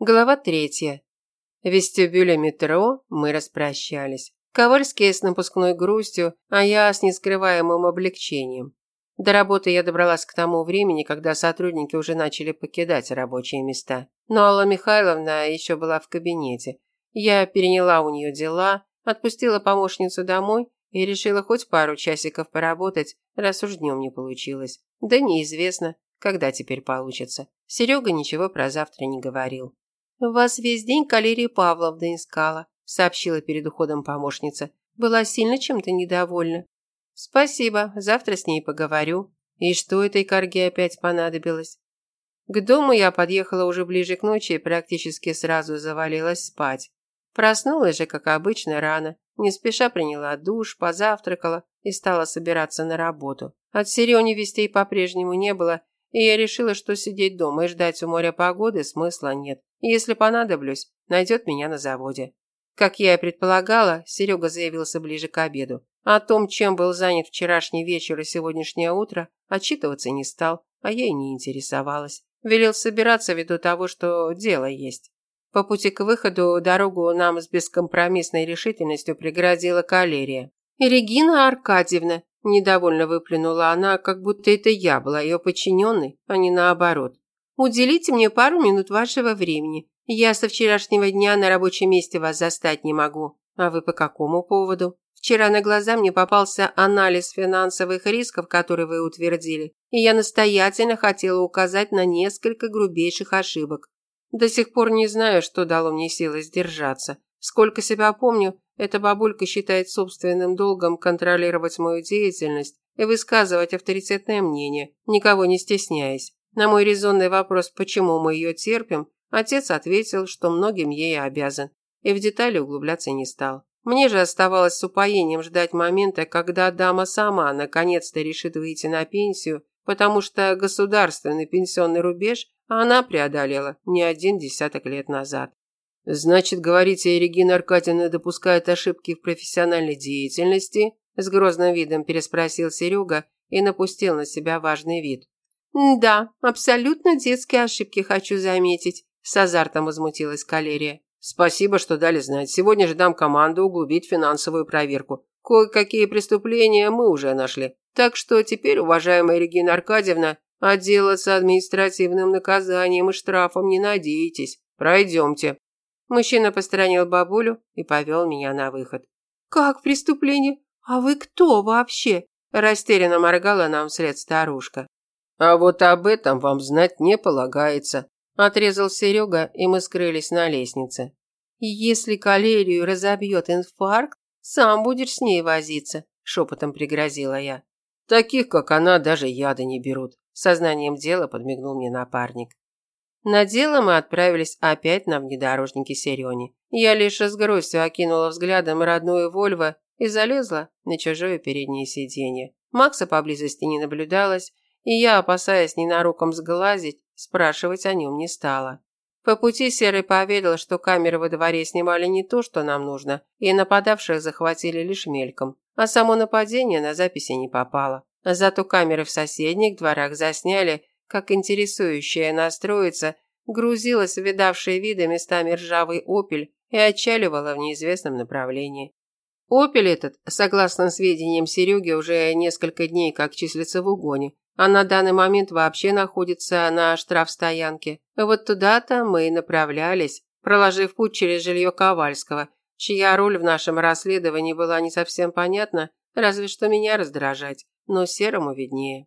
Глава третья. В вестибюле метро мы распрощались. Ковальский с напускной грустью, а я с нескрываемым облегчением. До работы я добралась к тому времени, когда сотрудники уже начали покидать рабочие места. Но Алла Михайловна еще была в кабинете. Я переняла у нее дела, отпустила помощницу домой и решила хоть пару часиков поработать, раз уж днем не получилось. Да неизвестно, когда теперь получится. Серега ничего про завтра не говорил. «Вас весь день Калерия Павловна искала», сообщила перед уходом помощница. «Была сильно чем-то недовольна». «Спасибо, завтра с ней поговорю». И что этой корге опять понадобилось? К дому я подъехала уже ближе к ночи и практически сразу завалилась спать. Проснулась же, как обычно, рано. Не спеша приняла душ, позавтракала и стала собираться на работу. От Серёни вестей по-прежнему не было, и я решила, что сидеть дома и ждать у моря погоды смысла нет. Если понадоблюсь, найдет меня на заводе. Как я и предполагала, Серега заявился ближе к обеду. О том, чем был занят вчерашний вечер и сегодняшнее утро, отчитываться не стал, а я и не интересовалась. Велел собираться ввиду того, что дело есть. По пути к выходу дорогу нам с бескомпромиссной решительностью преградила калерия. «Регина Аркадьевна», – недовольно выплюнула она, как будто это я была ее подчиненной, а не наоборот. Уделите мне пару минут вашего времени. Я со вчерашнего дня на рабочем месте вас застать не могу. А вы по какому поводу? Вчера на глаза мне попался анализ финансовых рисков, который вы утвердили, и я настоятельно хотела указать на несколько грубейших ошибок. До сих пор не знаю, что дало мне силы сдержаться. Сколько себя помню, эта бабулька считает собственным долгом контролировать мою деятельность и высказывать авторитетное мнение, никого не стесняясь. На мой резонный вопрос, почему мы ее терпим, отец ответил, что многим ей обязан, и в детали углубляться не стал. Мне же оставалось с упоением ждать момента, когда дама сама наконец-то решит выйти на пенсию, потому что государственный пенсионный рубеж она преодолела не один десяток лет назад. «Значит, говорите, Регина Аркадьевна допускает ошибки в профессиональной деятельности?» С грозным видом переспросил Серега и напустил на себя важный вид. «Да, абсолютно детские ошибки хочу заметить», – с азартом возмутилась Калерия. «Спасибо, что дали знать. Сегодня же дам команду углубить финансовую проверку. Кое-какие преступления мы уже нашли. Так что теперь, уважаемая Регина Аркадьевна, отделаться административным наказанием и штрафом не надейтесь. Пройдемте». Мужчина посторонил бабулю и повел меня на выход. «Как преступление? А вы кто вообще?» Растерянно моргала нам вслед старушка. А вот об этом вам знать не полагается, отрезал Серега, и мы скрылись на лестнице. Если калерию разобьет инфаркт, сам будешь с ней возиться, шепотом пригрозила я. Таких, как она, даже яда не берут. Сознанием дела подмигнул мне напарник. На дело мы отправились опять на внедорожнике Серёни. Я лишь с грустью окинула взглядом родную Вольво и залезла на чужое переднее сиденье. Макса поблизости не наблюдалось, и я, опасаясь ненароком сглазить, спрашивать о нем не стала. По пути Серый поведал, что камеры во дворе снимали не то, что нам нужно, и нападавших захватили лишь мельком, а само нападение на записи не попало. Зато камеры в соседних дворах засняли, как интересующая настроиться грузилась в видавшие виды местами ржавый «Опель» и отчаливала в неизвестном направлении. «Опель» этот, согласно сведениям Сереги, уже несколько дней как числится в угоне, а на данный момент вообще находится на штрафстоянке. Вот туда-то мы и направлялись, проложив путь через жилье Ковальского, чья роль в нашем расследовании была не совсем понятна, разве что меня раздражать, но серому виднее.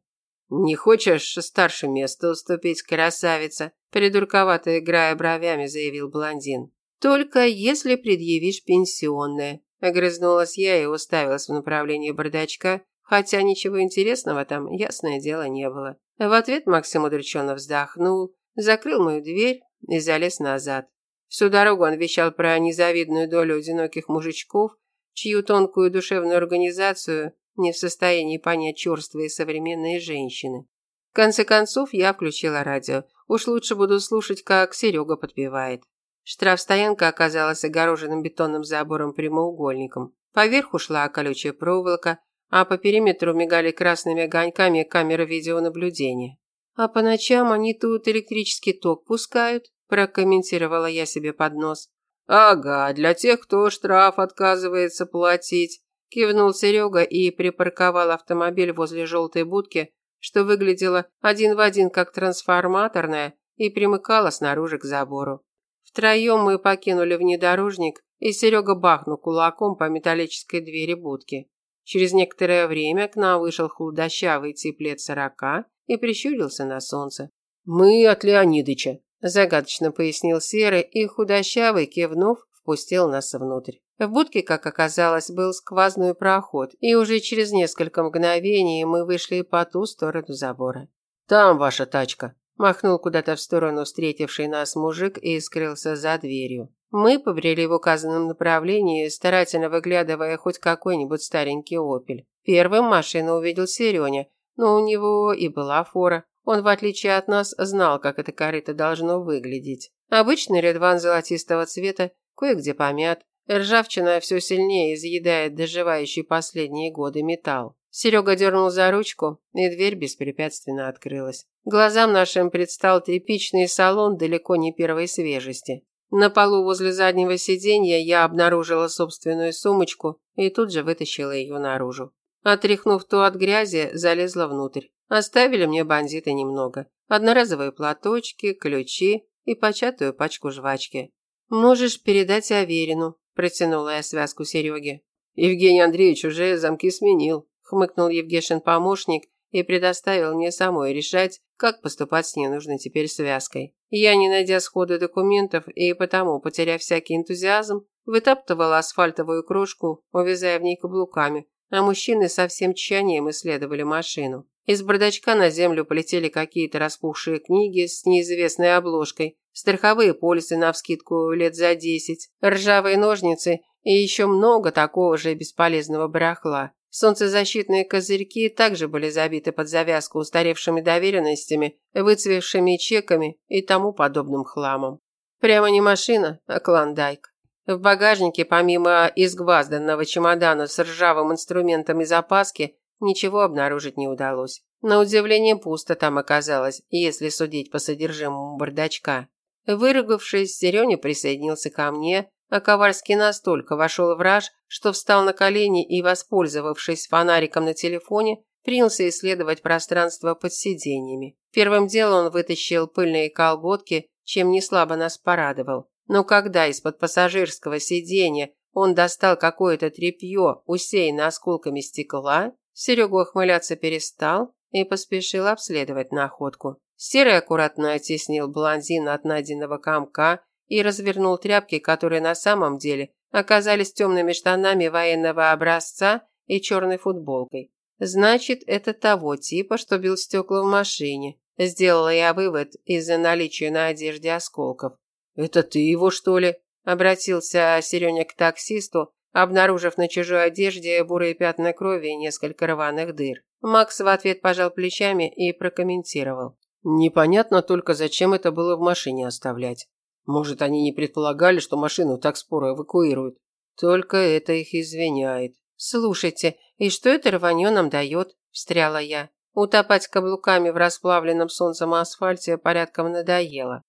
«Не хочешь старше места уступить, красавица?» придурковато играя бровями, заявил блондин. «Только если предъявишь пенсионное», огрызнулась я и уставилась в направлении бардачка, Хотя ничего интересного там, ясное дело, не было. В ответ Максим удрученно вздохнул, закрыл мою дверь и залез назад. Всю дорогу он вещал про незавидную долю одиноких мужичков, чью тонкую душевную организацию не в состоянии понять черствые современные женщины. В конце концов, я включила радио. Уж лучше буду слушать, как Серега подпевает. Штрафстоянка оказалась огороженным бетонным забором прямоугольником. Поверху шла колючая проволока, а по периметру мигали красными огоньками камеры видеонаблюдения. «А по ночам они тут электрический ток пускают», – прокомментировала я себе под нос. Ага, для тех, кто штраф отказывается платить, кивнул Серега и припарковал автомобиль возле желтой будки, что выглядело один в один как трансформаторная и примыкала снаружи к забору. Втроем мы покинули внедорожник, и Серега бахнул кулаком по металлической двери будки. Через некоторое время к нам вышел худощавый тип сорока и прищурился на солнце. «Мы от Леонидыча», – загадочно пояснил Серый, и худощавый, кивнув, впустил нас внутрь. В будке, как оказалось, был сквозной проход, и уже через несколько мгновений мы вышли по ту сторону забора. «Там ваша тачка», – махнул куда-то в сторону встретивший нас мужик и скрылся за дверью. Мы побрели в указанном направлении, старательно выглядывая хоть какой-нибудь старенький «Опель». Первым машину увидел Сереня, но у него и была фора. Он, в отличие от нас, знал, как это корыто должно выглядеть. Обычный редван золотистого цвета, кое-где помят. Ржавчина все сильнее изъедает доживающий последние годы металл. Серега дернул за ручку, и дверь беспрепятственно открылась. Глазам нашим предстал типичный салон далеко не первой свежести. На полу возле заднего сиденья я обнаружила собственную сумочку и тут же вытащила ее наружу. Отряхнув ту от грязи, залезла внутрь. Оставили мне бандиты немного. Одноразовые платочки, ключи и початую пачку жвачки. «Можешь передать Аверину», – протянула я связку Сереге. «Евгений Андреевич уже замки сменил», – хмыкнул Евгешин помощник и предоставил мне самой решать, как поступать с ненужной теперь связкой. Я, не найдя схода документов и потому, потеряв всякий энтузиазм, вытаптывала асфальтовую крошку, увязая в ней каблуками, а мужчины со всем тщанием исследовали машину. Из бардачка на землю полетели какие-то распухшие книги с неизвестной обложкой, страховые полисы навскидку лет за десять, ржавые ножницы и еще много такого же бесполезного барахла. Солнцезащитные козырьки также были забиты под завязку устаревшими доверенностями, выцвевшими чеками и тому подобным хламом. Прямо не машина, а клондайк. В багажнике, помимо изгвазданного чемодана с ржавым инструментом и запаски, ничего обнаружить не удалось. На удивление пусто там оказалось, если судить по содержимому бардачка. Выругавшись, Сереня присоединился ко мне, а Ковальский настолько вошел в раж, что встал на колени и, воспользовавшись фонариком на телефоне, принялся исследовать пространство под сиденьями. Первым делом он вытащил пыльные колготки, чем не слабо нас порадовал. Но когда из-под пассажирского сиденья он достал какое-то тряпье, усеянное осколками стекла, Серега ухмыляться перестал и поспешил обследовать находку. Серый аккуратно оттеснил блондина от найденного комка и развернул тряпки, которые на самом деле оказались темными штанами военного образца и черной футболкой. Значит, это того типа, что бил стекла в машине. Сделала я вывод из-за наличия на одежде осколков. «Это ты его, что ли?» – обратился Сереня к таксисту, обнаружив на чужой одежде бурые пятна крови и несколько рваных дыр. Макс в ответ пожал плечами и прокомментировал. «Непонятно только, зачем это было в машине оставлять. Может, они не предполагали, что машину так скоро эвакуируют. Только это их извиняет. Слушайте, и что это рванье нам дает? Встряла я. Утопать каблуками в расплавленном солнцем асфальте порядком надоело.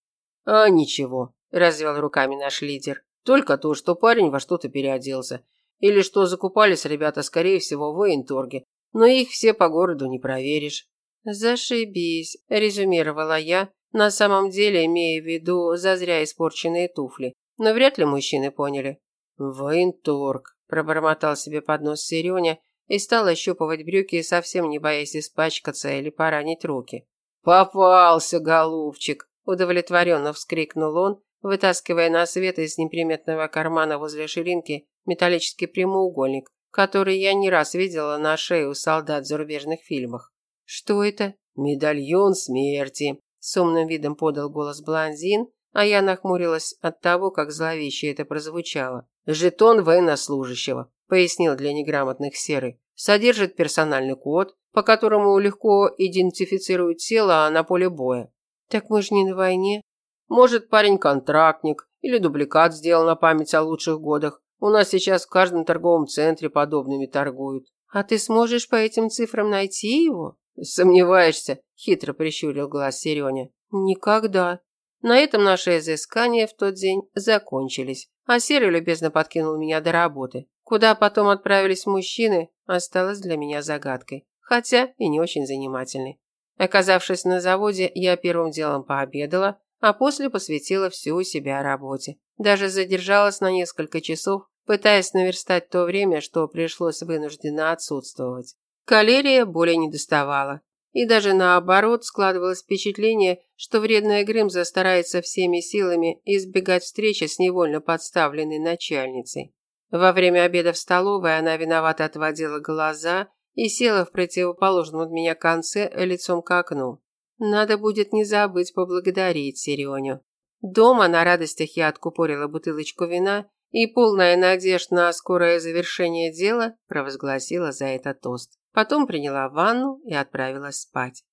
А ничего, развел руками наш лидер. Только то, что парень во что-то переоделся. Или что закупались ребята, скорее всего, в военторге. Но их все по городу не проверишь. Зашибись, резюмировала я, на самом деле, имея в виду зазря испорченные туфли. Но вряд ли мужчины поняли. «Военторг», – пробормотал себе под нос Сереня и стал ощупывать брюки, совсем не боясь испачкаться или поранить руки. «Попался, голубчик!» – удовлетворенно вскрикнул он, вытаскивая на свет из неприметного кармана возле ширинки металлический прямоугольник, который я не раз видела на шее у солдат в зарубежных фильмах. «Что это?» «Медальон смерти», с умным видом подал голос блондин, а я нахмурилась от того, как зловеще это прозвучало. «Жетон военнослужащего», – пояснил для неграмотных Серый. «Содержит персональный код, по которому легко идентифицируют тело на поле боя». «Так мы же не на войне». «Может, парень контрактник или дубликат сделал на память о лучших годах. У нас сейчас в каждом торговом центре подобными торгуют». «А ты сможешь по этим цифрам найти его?» «Сомневаешься?» – хитро прищурил глаз Сереня. «Никогда». На этом наши изыскания в тот день закончились, а Серый любезно подкинул меня до работы. Куда потом отправились мужчины, осталось для меня загадкой, хотя и не очень занимательной. Оказавшись на заводе, я первым делом пообедала, а после посвятила всю себя работе. Даже задержалась на несколько часов, пытаясь наверстать то время, что пришлось вынужденно отсутствовать. Калерия более не доставала. И даже наоборот складывалось впечатление, что вредная Грымза старается всеми силами избегать встречи с невольно подставленной начальницей. Во время обеда в столовой она виновато отводила глаза и села в противоположном от меня конце лицом к окну. Надо будет не забыть поблагодарить Сереню. Дома на радостях я откупорила бутылочку вина и, полная надежд на скорое завершение дела, провозгласила за это тост. Потом приняла ванну и отправилась спать.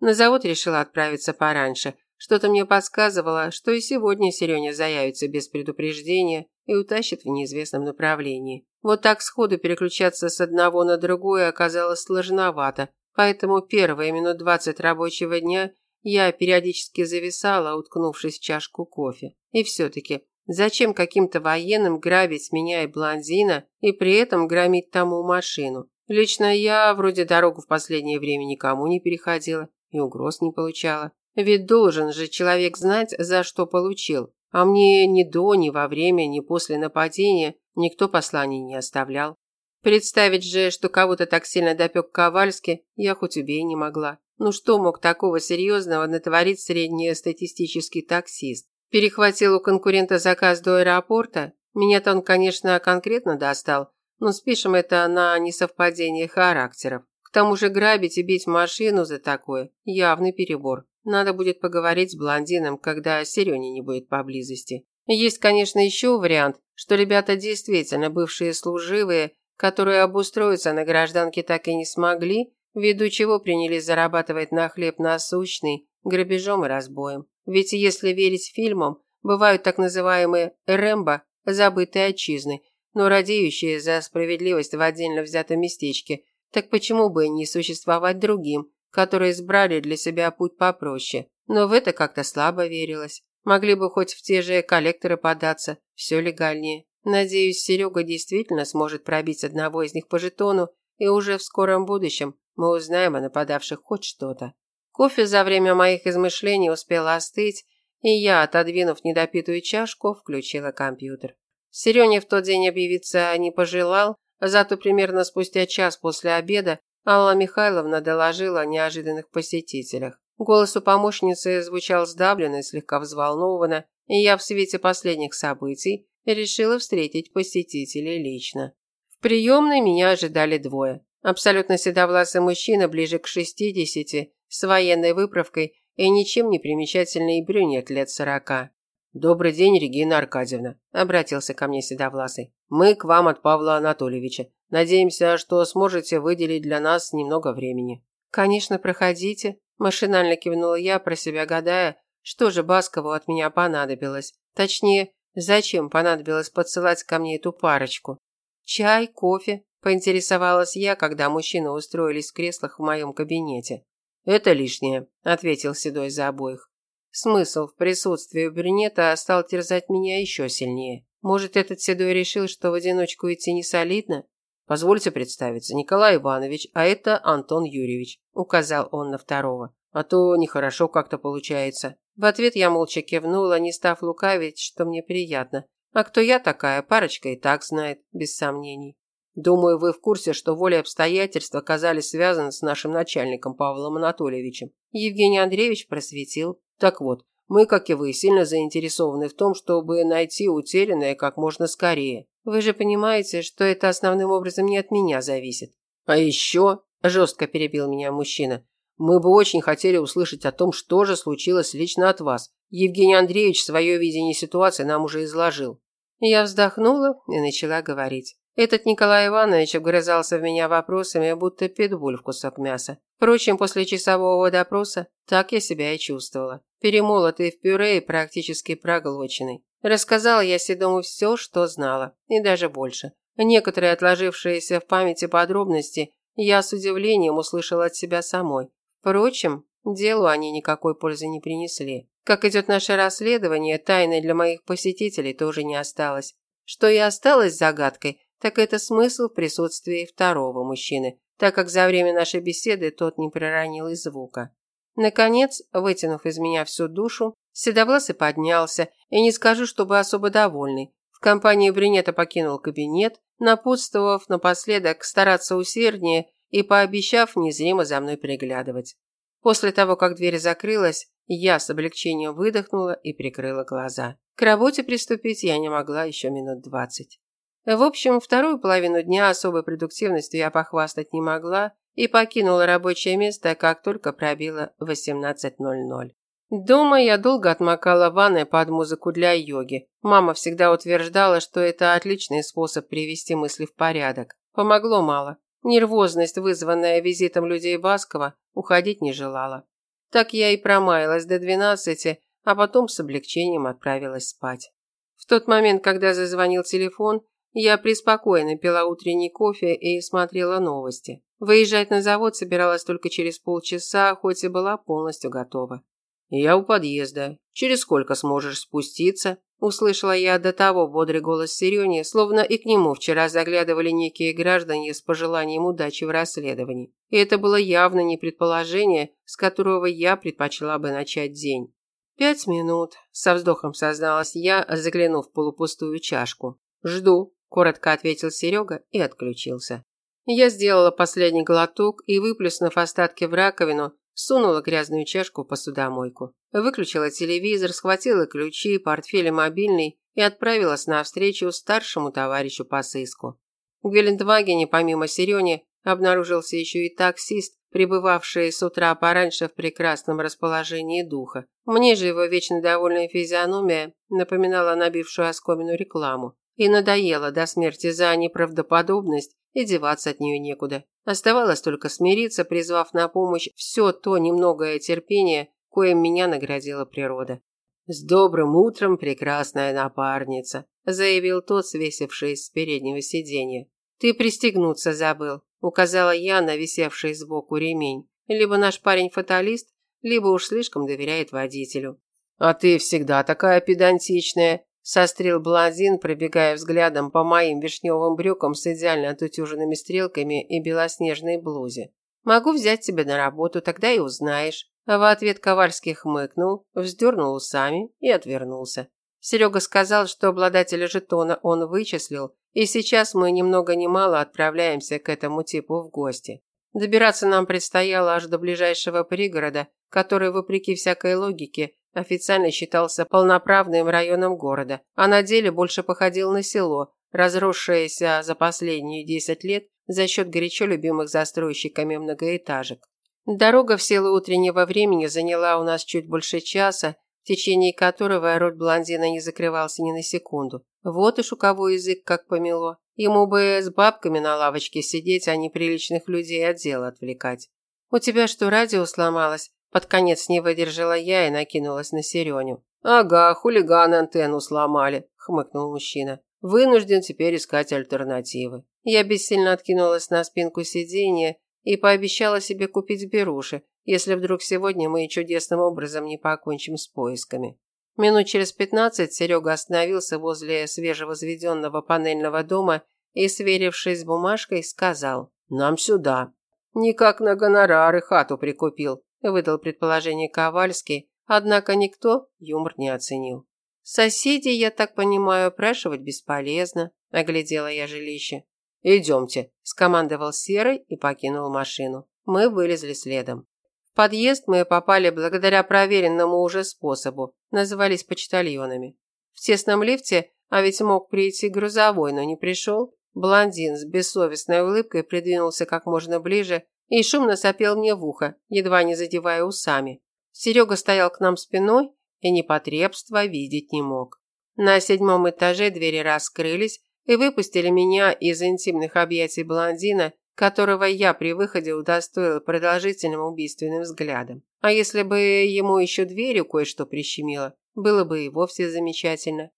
На завод решила отправиться пораньше. Что-то мне подсказывало, что и сегодня Сереня заявится без предупреждения и утащит в неизвестном направлении. Вот так сходу переключаться с одного на другое оказалось сложновато, поэтому первые минут двадцать рабочего дня я периодически зависала, уткнувшись в чашку кофе. И все-таки, зачем каким-то военным грабить меня и блондина и при этом громить тому машину? Лично я вроде дорогу в последнее время никому не переходила и угроз не получала. Ведь должен же человек знать, за что получил. А мне ни до, ни во время, ни после нападения никто посланий не оставлял. Представить же, что кого-то так сильно допек Ковальски, я хоть убей не могла. Ну что мог такого серьезного натворить среднестатистический таксист? Перехватил у конкурента заказ до аэропорта? Меня-то он, конечно, конкретно достал, но спишем это на несовпадение характеров. К тому же грабить и бить машину за такое – явный перебор. Надо будет поговорить с блондином, когда Серёни не будет поблизости. Есть, конечно, еще вариант, что ребята действительно бывшие служивые, которые обустроиться на гражданке так и не смогли, ввиду чего принялись зарабатывать на хлеб насущный, грабежом и разбоем. Ведь если верить фильмам, бывают так называемые «Рэмбо» – забытые отчизны, но радеющие за справедливость в отдельно взятом местечке, так почему бы не существовать другим, которые избрали для себя путь попроще? Но в это как-то слабо верилось. Могли бы хоть в те же коллекторы податься, все легальнее. Надеюсь, Серега действительно сможет пробить одного из них по жетону, и уже в скором будущем мы узнаем о нападавших хоть что-то. Кофе за время моих измышлений успел остыть, и я, отодвинув недопитую чашку, включила компьютер. Сереня в тот день объявиться не пожелал, зато примерно спустя час после обеда Алла Михайловна доложила о неожиданных посетителях. Голос у помощницы звучал сдавленно и слегка взволнованно, и я в свете последних событий решила встретить посетителей лично. В приемной меня ожидали двое. Абсолютно седовласый мужчина ближе к шестидесяти, с военной выправкой и ничем не примечательный брюнет лет сорока. «Добрый день, Регина Аркадьевна», – обратился ко мне Седовласый. «Мы к вам от Павла Анатольевича. Надеемся, что сможете выделить для нас немного времени». «Конечно, проходите», – машинально кивнула я, про себя гадая, что же Баскову от меня понадобилось. Точнее, зачем понадобилось подсылать ко мне эту парочку. «Чай, кофе?» – поинтересовалась я, когда мужчины устроились в креслах в моем кабинете. «Это лишнее», – ответил Седой за обоих. Смысл в присутствии брюнета стал терзать меня еще сильнее. Может, этот седой решил, что в одиночку идти не солидно? Позвольте представиться, Николай Иванович, а это Антон Юрьевич, указал он на второго. А то нехорошо как-то получается. В ответ я молча кивнула, не став лукавить, что мне приятно. А кто я такая, парочка и так знает, без сомнений. Думаю, вы в курсе, что волей обстоятельств оказались связаны с нашим начальником Павлом Анатольевичем. Евгений Андреевич просветил. Так вот, мы, как и вы, сильно заинтересованы в том, чтобы найти утерянное как можно скорее. Вы же понимаете, что это основным образом не от меня зависит. А еще, жестко перебил меня мужчина, мы бы очень хотели услышать о том, что же случилось лично от вас. Евгений Андреевич свое видение ситуации нам уже изложил. Я вздохнула и начала говорить. Этот Николай Иванович обгрызался в меня вопросами, будто питбуль в кусок мяса. Впрочем, после часового допроса так я себя и чувствовала. Перемолотый в пюре и практически проглоченный. Рассказала я Седому все, что знала, и даже больше. Некоторые отложившиеся в памяти подробности я с удивлением услышала от себя самой. Впрочем, Делу они никакой пользы не принесли. Как идет наше расследование, тайны для моих посетителей тоже не осталось. Что и осталось загадкой, так это смысл в присутствии второго мужчины, так как за время нашей беседы тот не проронил и звука. Наконец, вытянув из меня всю душу, Седовласый поднялся, и не скажу, чтобы особо довольный. В компании брюнета покинул кабинет, напутствовав напоследок стараться усерднее и пообещав незримо за мной приглядывать. После того, как дверь закрылась, я с облегчением выдохнула и прикрыла глаза. К работе приступить я не могла еще минут двадцать. В общем, вторую половину дня особой продуктивностью я похвастать не могла и покинула рабочее место, как только пробило 18.00. Дома я долго отмокала ванной под музыку для йоги. Мама всегда утверждала, что это отличный способ привести мысли в порядок. Помогло мало. Нервозность, вызванная визитом людей Баскова, уходить не желала. Так я и промаялась до двенадцати, а потом с облегчением отправилась спать. В тот момент, когда зазвонил телефон, я преспокойно пила утренний кофе и смотрела новости. Выезжать на завод собиралась только через полчаса, хоть и была полностью готова. «Я у подъезда. Через сколько сможешь спуститься?» Услышала я до того бодрый голос Серёни, словно и к нему вчера заглядывали некие граждане с пожеланием удачи в расследовании. И это было явно не предположение, с которого я предпочла бы начать день. «Пять минут», – со вздохом созналась я, заглянув в полупустую чашку. «Жду», – коротко ответил Серега и отключился. Я сделала последний глоток и, выплеснув остатки в раковину, сунула грязную чашку в посудомойку. Выключила телевизор, схватила ключи, портфель и мобильный и отправилась на встречу старшему товарищу по сыску. В Гелендвагене, помимо Серёни, обнаружился еще и таксист, пребывавший с утра пораньше в прекрасном расположении духа. Мне же его вечно довольная физиономия напоминала набившую оскомину рекламу. И надоело до смерти за неправдоподобность, и деваться от нее некуда. Оставалось только смириться, призвав на помощь все то немногое терпение, коим меня наградила природа. «С добрым утром, прекрасная напарница», – заявил тот, свесившись с переднего сиденья. «Ты пристегнуться забыл», – указала я на висевший сбоку ремень. «Либо наш парень фаталист, либо уж слишком доверяет водителю». «А ты всегда такая педантичная», – сострил блондин, пробегая взглядом по моим вишневым брюкам с идеально отутюженными стрелками и белоснежной блузе. «Могу взять тебя на работу, тогда и узнаешь». А в ответ Ковальский хмыкнул, вздернул усами и отвернулся. Серега сказал, что обладателя жетона он вычислил, и сейчас мы ни много ни мало отправляемся к этому типу в гости. Добираться нам предстояло аж до ближайшего пригорода, который, вопреки всякой логике, официально считался полноправным районом города, а на деле больше походил на село, разросшееся за последние 10 лет за счет горячо любимых застройщиками многоэтажек. Дорога в силу утреннего времени заняла у нас чуть больше часа, в течение которого рот блондина не закрывался ни на секунду. Вот уж у кого язык как помело. Ему бы с бабками на лавочке сидеть, а не приличных людей от дела отвлекать. «У тебя что, радио сломалось?» Под конец не выдержала я и накинулась на Сереню. «Ага, хулиганы антенну сломали», – хмыкнул мужчина. «Вынужден теперь искать альтернативы». Я бессильно откинулась на спинку сиденья и пообещала себе купить беруши, если вдруг сегодня мы чудесным образом не покончим с поисками. Минут через пятнадцать Серега остановился возле свежевозведенного панельного дома и, сверившись с бумажкой, сказал «Нам сюда». «Никак на гонорары хату прикупил», – выдал предположение Ковальский, однако никто юмор не оценил. «Соседей, я так понимаю, опрашивать бесполезно», – оглядела я жилище. «Идемте», – скомандовал Серый и покинул машину. Мы вылезли следом. В подъезд мы попали благодаря проверенному уже способу, назывались почтальонами. В тесном лифте, а ведь мог прийти грузовой, но не пришел, блондин с бессовестной улыбкой придвинулся как можно ближе и шумно сопел мне в ухо, едва не задевая усами. Серега стоял к нам спиной и непотребства видеть не мог. На седьмом этаже двери раскрылись, и выпустили меня из интимных объятий блондина, которого я при выходе удостоила продолжительным убийственным взглядом. А если бы ему еще дверью кое-что прищемило, было бы и вовсе замечательно.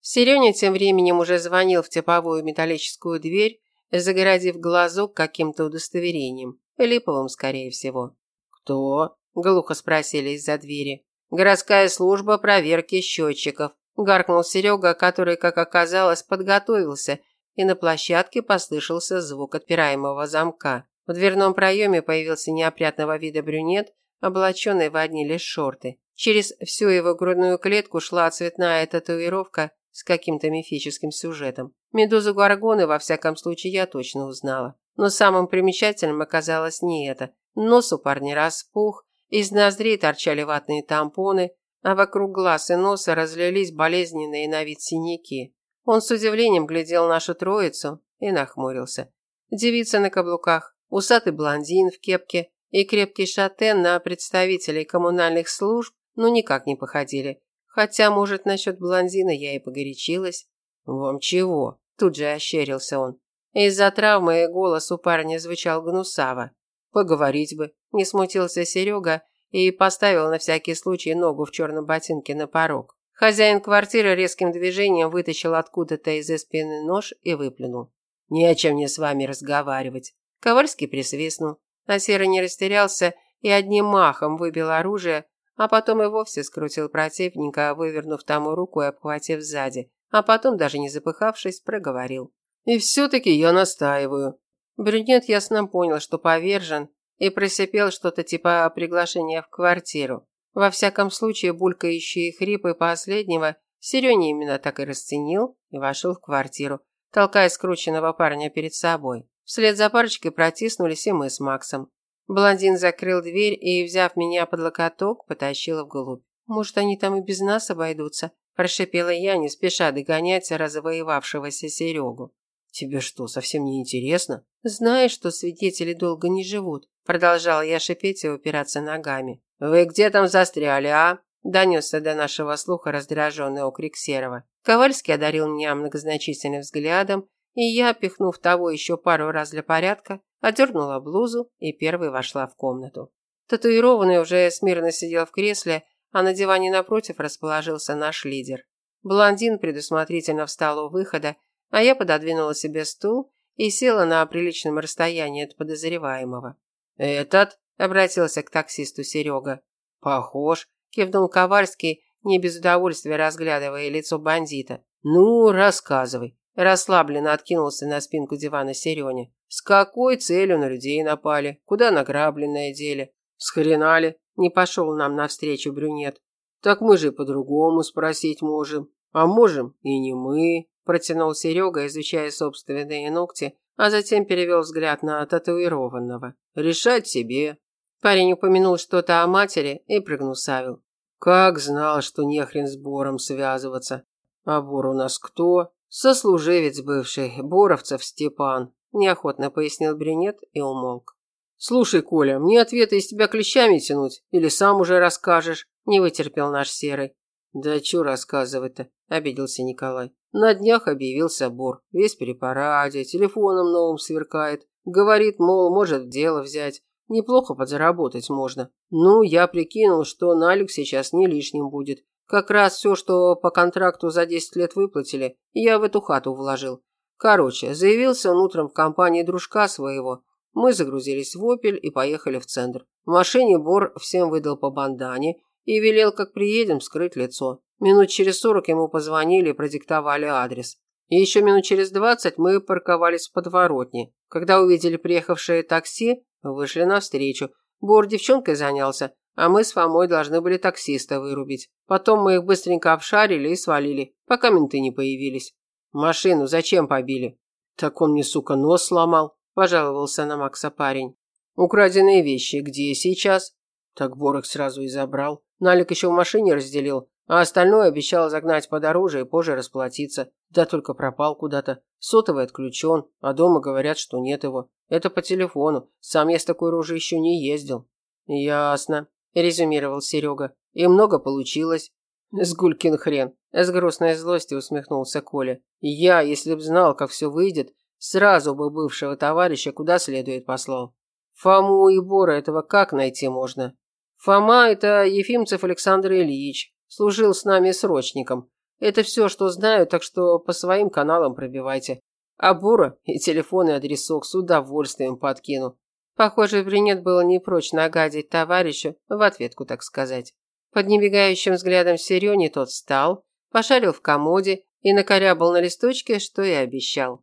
Сереня тем временем уже звонил в типовую металлическую дверь, загородив глазок каким-то удостоверением, липовым, скорее всего. «Кто?» глухо спросили из-за двери. Городская служба проверки счетчиков, гаркнул Серега, который, как оказалось, подготовился, и на площадке послышался звук отпираемого замка. В дверном проеме появился неопрятного вида брюнет, облаченный в одни лишь шорты. Через всю его грудную клетку шла цветная татуировка с каким-то мифическим сюжетом. Медузу Гаргоны, во всяком случае, я точно узнала. Но самым примечательным оказалось не это. Нос у парня распух, из ноздрей торчали ватные тампоны, а вокруг глаз и носа разлились болезненные на вид синяки. Он с удивлением глядел нашу троицу и нахмурился. Девица на каблуках, усатый блондин в кепке и крепкий шатен на представителей коммунальных служб ну никак не походили. Хотя, может, насчет блондина я и погорячилась. «Вам чего?» – тут же ощерился он. Из-за травмы голос у парня звучал гнусаво. «Поговорить бы», – не смутился Серега и поставил на всякий случай ногу в черном ботинке на порог. Хозяин квартиры резким движением вытащил откуда-то из-за спины нож и выплюнул. «Не о чем мне с вами разговаривать». Ковальский присвистнул, а Серый не растерялся и одним махом выбил оружие, а потом и вовсе скрутил противника, вывернув тому руку и обхватив сзади, а потом, даже не запыхавшись, проговорил. «И все-таки я настаиваю». Брюнет ясно понял, что повержен, и просипел что-то типа приглашения в квартиру. Во всяком случае, булькающие хрипы последнего Серёня именно так и расценил и вошел в квартиру, толкая скрученного парня перед собой. Вслед за парочкой протиснулись и мы с Максом. Блондин закрыл дверь и, взяв меня под локоток, потащил вглубь. «Может, они там и без нас обойдутся?» – прошипела я, не спеша догонять развоевавшегося Серегу. «Тебе что, совсем не интересно?» «Знаешь, что свидетели долго не живут», – продолжала я шипеть и упираться ногами. «Вы где там застряли, а?» – донесся до нашего слуха раздраженный окрик Серого. Ковальский одарил меня многозначительным взглядом, и я, пихнув того еще пару раз для порядка, одернула блузу и первой вошла в комнату. Татуированный уже смирно сидел в кресле, а на диване напротив расположился наш лидер. Блондин предусмотрительно встал у выхода, а я пододвинула себе стул и села на приличном расстоянии от подозреваемого. «Этот?» – обратился к таксисту Серега. «Похож», – кивнул Ковальский, не без удовольствия разглядывая лицо бандита. «Ну, рассказывай». Расслабленно откинулся на спинку дивана Сереня. С какой целью на людей напали? Куда награбленное дели? Схренали? Не пошел нам навстречу брюнет. Так мы же по-другому спросить можем. А можем и не мы, протянул Серега, изучая собственные ногти, а затем перевел взгляд на татуированного. Решать себе. Парень упомянул что-то о матери и прогнусавил. Как знал, что не хрен с Бором связываться. А Бор у нас кто? Сослуживец бывший, Боровцев Степан, неохотно пояснил брюнет и умолк. Слушай, Коля, мне ответы из тебя клещами тянуть или сам уже расскажешь? Не вытерпел наш серый. Да чё рассказывать-то? обиделся Николай. На днях объявился Бор, весь при параде, телефоном новым сверкает. Говорит, мол, может дело взять. Неплохо подзаработать можно. Ну, я прикинул, что налик сейчас не лишним будет. Как раз все, что по контракту за 10 лет выплатили, я в эту хату вложил. Короче, заявился он утром в компании дружка своего. Мы загрузились в «Опель» и поехали в центр. В машине Бор всем выдал по бандане и велел, как приедем, скрыть лицо. Минут через сорок ему позвонили и продиктовали адрес. И еще минут через двадцать мы парковались в подворотне. Когда увидели приехавшее такси, вышли навстречу. Бор девчонкой занялся, а мы с Фомой должны были таксиста вырубить. Потом мы их быстренько обшарили и свалили, пока менты не появились. Машину зачем побили? Так он мне, сука, нос сломал, пожаловался на Макса парень. Украденные вещи где сейчас? Так Борок сразу и забрал. Налик еще в машине разделил, а остальное обещал загнать под оружие и позже расплатиться. Да только пропал куда-то. Сотовый отключен, а дома говорят, что нет его. Это по телефону. Сам я с такой рожей еще не ездил. Ясно резюмировал Серега. И много получилось. Сгулькин хрен. С грустной злостью усмехнулся Коля. Я, если б знал, как все выйдет, сразу бы бывшего товарища куда следует послал. Фому и Бора этого как найти можно? Фома – это Ефимцев Александр Ильич. Служил с нами срочником. Это все, что знаю, так что по своим каналам пробивайте. А Бора и телефон и адресок с удовольствием подкину. Похоже, Бринет был не прочь нагадить товарищу, в ответку, так сказать. Под небегающим взглядом Серёни тот встал, пошарил в комоде и накорябал на листочке, что и обещал.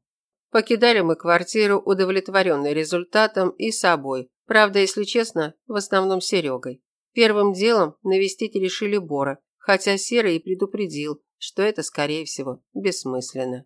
Покидали мы квартиру, удовлетворенные результатом и собой. Правда, если честно, в основном Серегой. Первым делом навестить решили Бора, хотя Серый и предупредил, что это, скорее всего, бессмысленно.